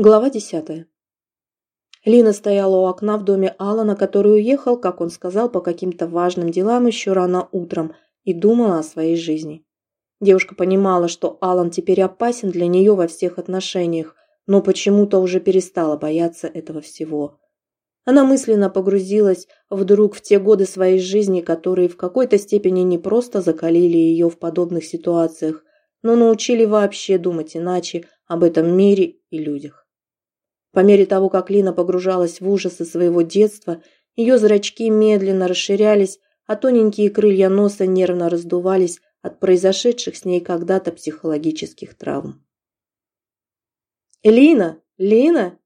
Глава десятая. Лина стояла у окна в доме Алана, который уехал, как он сказал, по каким-то важным делам еще рано утром, и думала о своей жизни. Девушка понимала, что Алан теперь опасен для нее во всех отношениях, но почему-то уже перестала бояться этого всего. Она мысленно погрузилась вдруг в те годы своей жизни, которые в какой-то степени не просто закалили ее в подобных ситуациях, но научили вообще думать иначе об этом мире и людях. По мере того, как Лина погружалась в ужасы своего детства, ее зрачки медленно расширялись, а тоненькие крылья носа нервно раздувались от произошедших с ней когда-то психологических травм. «Лина! Лина!»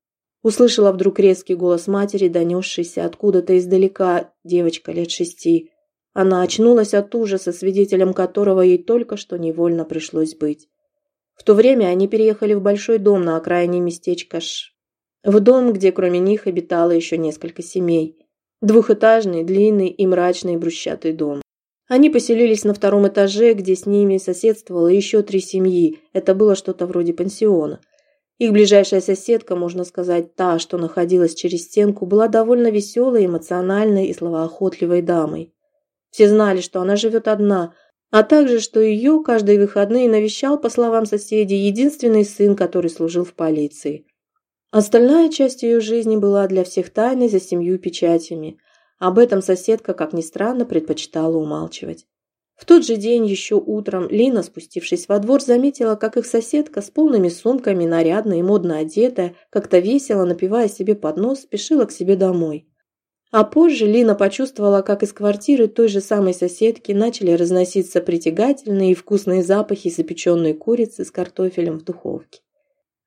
Услышала вдруг резкий голос матери, донесшийся откуда-то издалека, девочка лет шести. Она очнулась от ужаса, свидетелем которого ей только что невольно пришлось быть. В то время они переехали в большой дом на окраине местечка Ш в дом, где кроме них обитало еще несколько семей. Двухэтажный, длинный и мрачный брусчатый дом. Они поселились на втором этаже, где с ними соседствовало еще три семьи. Это было что-то вроде пансиона. Их ближайшая соседка, можно сказать, та, что находилась через стенку, была довольно веселой, эмоциональной и словоохотливой дамой. Все знали, что она живет одна, а также, что ее каждые выходные навещал, по словам соседей, единственный сын, который служил в полиции. Остальная часть ее жизни была для всех тайной за семью печатями. Об этом соседка, как ни странно, предпочитала умалчивать. В тот же день, еще утром, Лина, спустившись во двор, заметила, как их соседка с полными сумками, нарядная и модно одетая, как-то весело, напивая себе под нос, спешила к себе домой. А позже Лина почувствовала, как из квартиры той же самой соседки начали разноситься притягательные и вкусные запахи запеченной курицы с картофелем в духовке.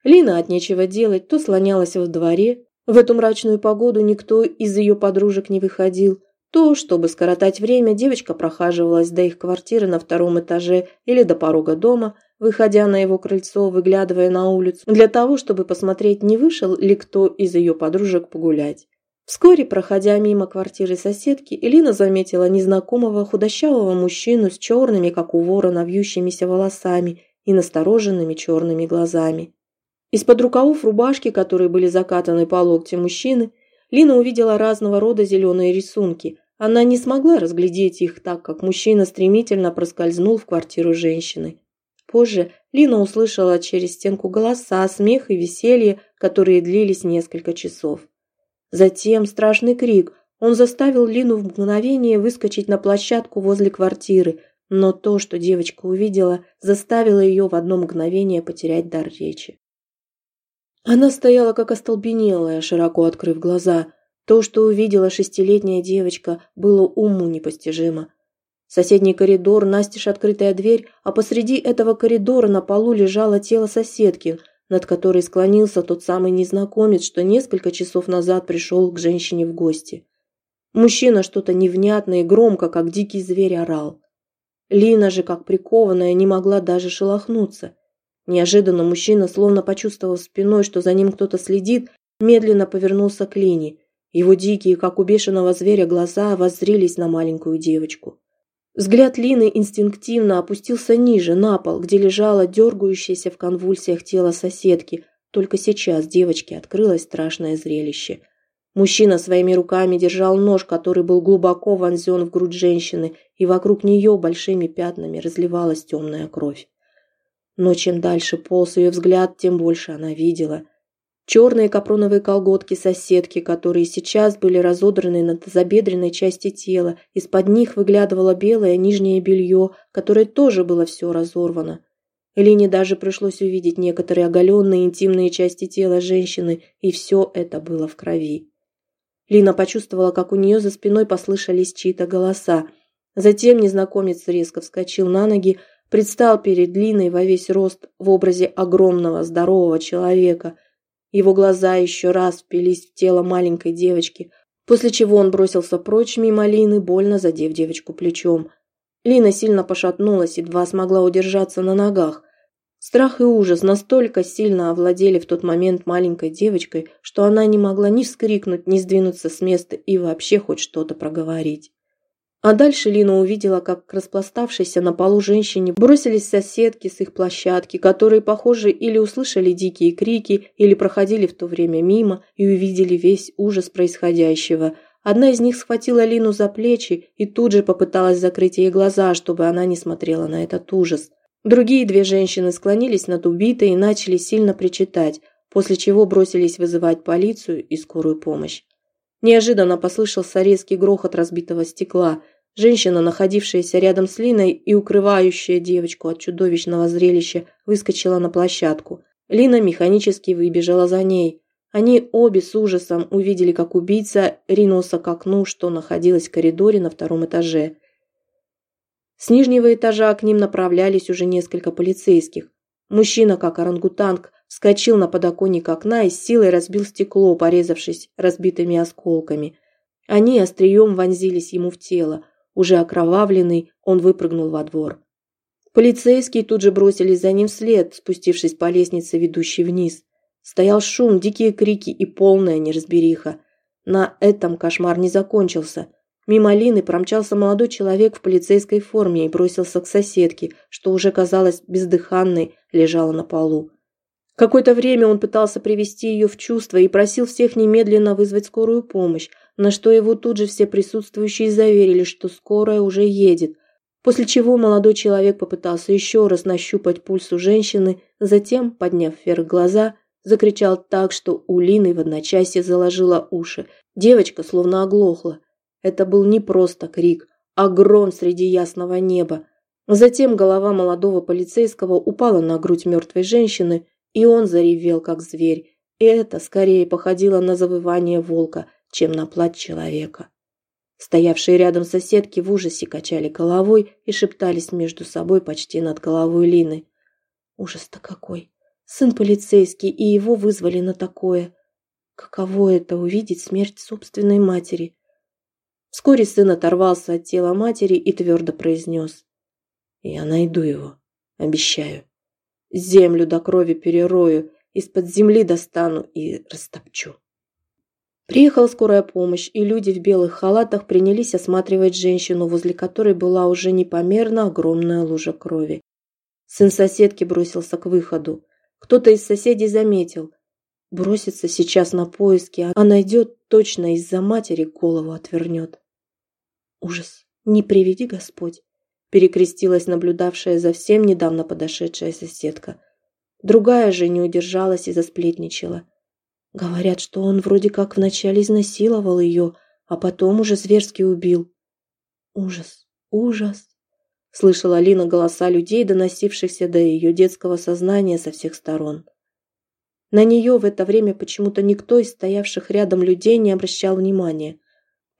Лина от нечего делать то слонялась во дворе, в эту мрачную погоду никто из ее подружек не выходил, то, чтобы скоротать время, девочка прохаживалась до их квартиры на втором этаже или до порога дома, выходя на его крыльцо, выглядывая на улицу, для того, чтобы посмотреть, не вышел ли кто из ее подружек погулять. Вскоре, проходя мимо квартиры соседки, Элина заметила незнакомого худощавого мужчину с черными, как у ворона, вьющимися волосами и настороженными черными глазами. Из-под рукавов рубашки, которые были закатаны по локте мужчины, Лина увидела разного рода зеленые рисунки. Она не смогла разглядеть их так, как мужчина стремительно проскользнул в квартиру женщины. Позже Лина услышала через стенку голоса, смех и веселье, которые длились несколько часов. Затем страшный крик. Он заставил Лину в мгновение выскочить на площадку возле квартиры, но то, что девочка увидела, заставило ее в одно мгновение потерять дар речи. Она стояла как остолбенелая, широко открыв глаза. То, что увидела шестилетняя девочка, было уму непостижимо. Соседний коридор, настежь открытая дверь, а посреди этого коридора на полу лежало тело соседки, над которой склонился тот самый незнакомец, что несколько часов назад пришел к женщине в гости. Мужчина что-то невнятно и громко, как дикий зверь, орал. Лина же, как прикованная, не могла даже шелохнуться – Неожиданно мужчина, словно почувствовав спиной, что за ним кто-то следит, медленно повернулся к Лине. Его дикие, как у бешеного зверя, глаза воззрились на маленькую девочку. Взгляд Лины инстинктивно опустился ниже, на пол, где лежало дергающееся в конвульсиях тело соседки. Только сейчас девочке открылось страшное зрелище. Мужчина своими руками держал нож, который был глубоко вонзен в грудь женщины, и вокруг нее большими пятнами разливалась темная кровь. Но чем дальше полз ее взгляд, тем больше она видела. Черные капроновые колготки соседки, которые сейчас были разодраны на тазобедренной части тела, из-под них выглядывало белое нижнее белье, которое тоже было все разорвано. Лине даже пришлось увидеть некоторые оголенные интимные части тела женщины, и все это было в крови. Лина почувствовала, как у нее за спиной послышались чьи-то голоса. Затем незнакомец резко вскочил на ноги, предстал перед Линой во весь рост в образе огромного здорового человека. Его глаза еще раз впились в тело маленькой девочки, после чего он бросился прочь мимо Лины, больно задев девочку плечом. Лина сильно пошатнулась, едва смогла удержаться на ногах. Страх и ужас настолько сильно овладели в тот момент маленькой девочкой, что она не могла ни вскрикнуть, ни сдвинуться с места и вообще хоть что-то проговорить. А дальше Лина увидела, как к распластавшейся на полу женщине бросились соседки с их площадки, которые, похоже, или услышали дикие крики, или проходили в то время мимо и увидели весь ужас происходящего. Одна из них схватила Лину за плечи и тут же попыталась закрыть ей глаза, чтобы она не смотрела на этот ужас. Другие две женщины склонились над убитой и начали сильно причитать, после чего бросились вызывать полицию и скорую помощь. Неожиданно послышался резкий грохот разбитого стекла – Женщина, находившаяся рядом с Линой и укрывающая девочку от чудовищного зрелища, выскочила на площадку. Лина механически выбежала за ней. Они обе с ужасом увидели, как убийца ринулся к окну, что находилось в коридоре на втором этаже. С нижнего этажа к ним направлялись уже несколько полицейских. Мужчина, как орангутанг, вскочил на подоконник окна и с силой разбил стекло, порезавшись разбитыми осколками. Они острием вонзились ему в тело. Уже окровавленный, он выпрыгнул во двор. Полицейские тут же бросились за ним вслед, спустившись по лестнице, ведущей вниз. Стоял шум, дикие крики и полная неразбериха. На этом кошмар не закончился. Мимо Лины промчался молодой человек в полицейской форме и бросился к соседке, что уже казалось бездыханной, лежала на полу. Какое-то время он пытался привести ее в чувство и просил всех немедленно вызвать скорую помощь, на что его тут же все присутствующие заверили, что скорая уже едет, после чего молодой человек попытался еще раз нащупать пульс у женщины, затем, подняв вверх глаза, закричал так, что у Лины в одночасье заложила уши. Девочка словно оглохла. Это был не просто крик, а гром среди ясного неба. Затем голова молодого полицейского упала на грудь мертвой женщины, и он заревел, как зверь. И это скорее походило на завывание волка, чем на плач человека. Стоявшие рядом соседки в ужасе качали головой и шептались между собой почти над головой Лины. Ужас-то какой! Сын полицейский, и его вызвали на такое. Каково это увидеть смерть собственной матери? Вскоре сын оторвался от тела матери и твердо произнес. «Я найду его, обещаю. Землю до крови перерою, из-под земли достану и растопчу». Приехала скорая помощь, и люди в белых халатах принялись осматривать женщину, возле которой была уже непомерно огромная лужа крови. Сын соседки бросился к выходу. Кто-то из соседей заметил. Бросится сейчас на поиски, а найдет, точно из-за матери голову отвернет. Ужас! Не приведи Господь! Перекрестилась наблюдавшая за всем недавно подошедшая соседка. Другая же не удержалась и засплетничала. Говорят, что он вроде как вначале изнасиловал ее, а потом уже зверски убил. Ужас, ужас. Слышала Алина голоса людей, доносившихся до ее детского сознания со всех сторон. На нее в это время почему-то никто из стоявших рядом людей не обращал внимания.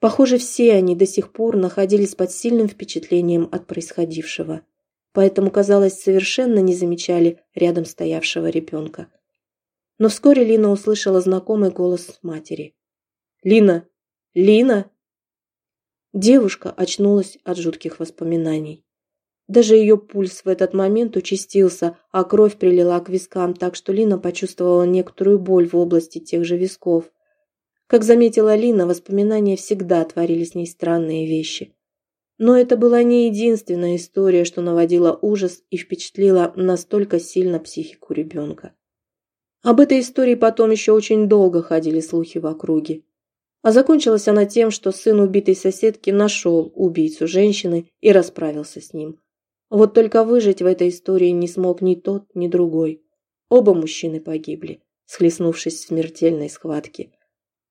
Похоже, все они до сих пор находились под сильным впечатлением от происходившего. Поэтому, казалось, совершенно не замечали рядом стоявшего ребенка. Но вскоре Лина услышала знакомый голос матери. «Лина! Лина!» Девушка очнулась от жутких воспоминаний. Даже ее пульс в этот момент участился, а кровь прилила к вискам, так что Лина почувствовала некоторую боль в области тех же висков. Как заметила Лина, воспоминания всегда творили с ней странные вещи. Но это была не единственная история, что наводила ужас и впечатлила настолько сильно психику ребенка. Об этой истории потом еще очень долго ходили слухи в округе. А закончилась она тем, что сын убитой соседки нашел убийцу женщины и расправился с ним. Вот только выжить в этой истории не смог ни тот, ни другой. Оба мужчины погибли, схлестнувшись в смертельной схватке.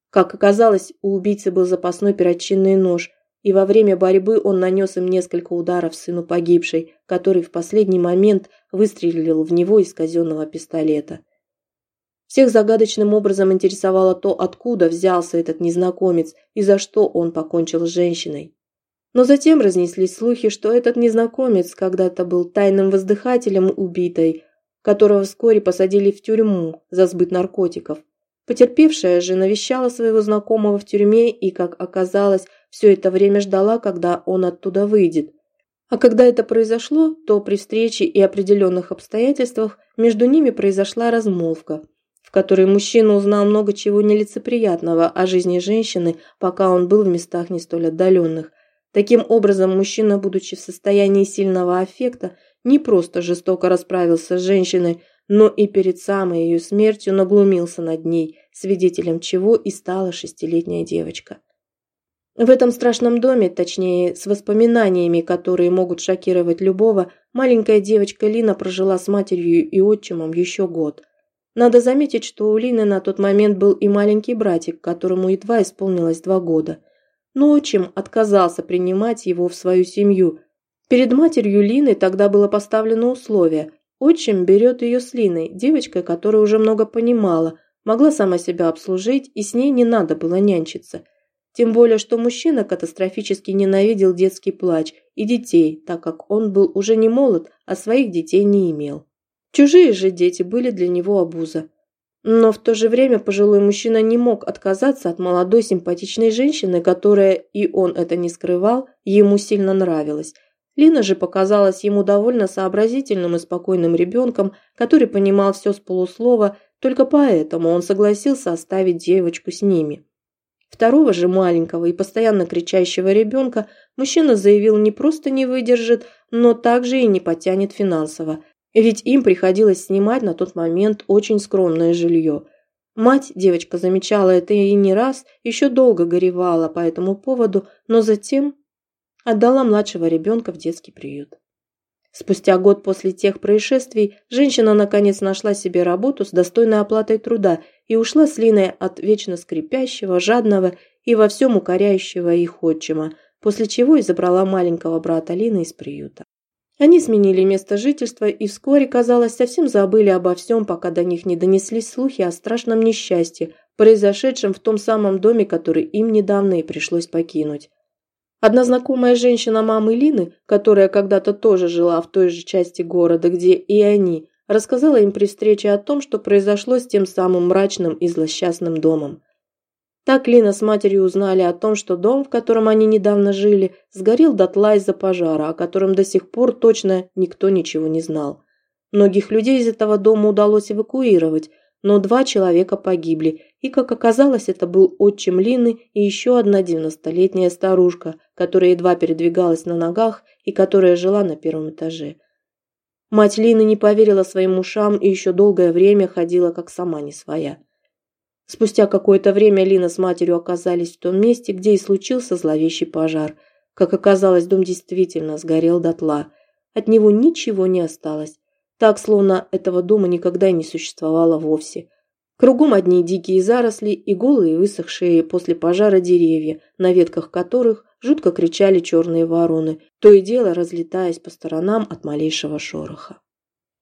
Как оказалось, у убийцы был запасной перочинный нож, и во время борьбы он нанес им несколько ударов сыну погибшей, который в последний момент выстрелил в него из казенного пистолета – всех загадочным образом интересовало то, откуда взялся этот незнакомец и за что он покончил с женщиной. Но затем разнеслись слухи, что этот незнакомец когда-то был тайным воздыхателем убитой, которого вскоре посадили в тюрьму за сбыт наркотиков. Потерпевшая же навещала своего знакомого в тюрьме и, как оказалось, все это время ждала, когда он оттуда выйдет. А когда это произошло, то при встрече и определенных обстоятельствах между ними произошла размолвка – в которой мужчина узнал много чего нелицеприятного о жизни женщины, пока он был в местах не столь отдаленных. Таким образом, мужчина, будучи в состоянии сильного аффекта, не просто жестоко расправился с женщиной, но и перед самой ее смертью наглумился над ней, свидетелем чего и стала шестилетняя девочка. В этом страшном доме, точнее, с воспоминаниями, которые могут шокировать любого, маленькая девочка Лина прожила с матерью и отчимом еще год. Надо заметить, что у Лины на тот момент был и маленький братик, которому едва исполнилось два года – но отчим отказался принимать его в свою семью. Перед матерью Лины тогда было поставлено условие. Отчим берет ее с Линой, девочкой, которая уже много понимала, могла сама себя обслужить, и с ней не надо было нянчиться. Тем более, что мужчина катастрофически ненавидел детский плач и детей, так как он был уже не молод, а своих детей не имел. Чужие же дети были для него обуза. Но в то же время пожилой мужчина не мог отказаться от молодой симпатичной женщины, которая, и он это не скрывал, ему сильно нравилась. Лина же показалась ему довольно сообразительным и спокойным ребенком, который понимал все с полуслова, только поэтому он согласился оставить девочку с ними. Второго же маленького и постоянно кричащего ребенка мужчина заявил не просто не выдержит, но также и не потянет финансово, ведь им приходилось снимать на тот момент очень скромное жилье. Мать, девочка замечала это и не раз, еще долго горевала по этому поводу, но затем отдала младшего ребенка в детский приют. Спустя год после тех происшествий женщина наконец нашла себе работу с достойной оплатой труда и ушла с Линой от вечно скрипящего, жадного и во всем укоряющего их отчима, после чего и забрала маленького брата Лины из приюта. Они сменили место жительства и вскоре, казалось, совсем забыли обо всем, пока до них не донеслись слухи о страшном несчастье, произошедшем в том самом доме, который им недавно и пришлось покинуть. Одна знакомая женщина мамы Лины, которая когда-то тоже жила в той же части города, где и они, рассказала им при встрече о том, что произошло с тем самым мрачным и злосчастным домом. Так Лина с матерью узнали о том, что дом, в котором они недавно жили, сгорел дотла из-за пожара, о котором до сих пор точно никто ничего не знал. Многих людей из этого дома удалось эвакуировать, но два человека погибли, и, как оказалось, это был отчим Лины и еще одна девяностолетняя старушка, которая едва передвигалась на ногах и которая жила на первом этаже. Мать Лины не поверила своим ушам и еще долгое время ходила как сама не своя. Спустя какое-то время Лина с матерью оказались в том месте, где и случился зловещий пожар. Как оказалось, дом действительно сгорел дотла. От него ничего не осталось. Так, словно этого дома никогда и не существовало вовсе. Кругом одни дикие заросли и голые высохшие после пожара деревья, на ветках которых жутко кричали черные вороны, то и дело разлетаясь по сторонам от малейшего шороха.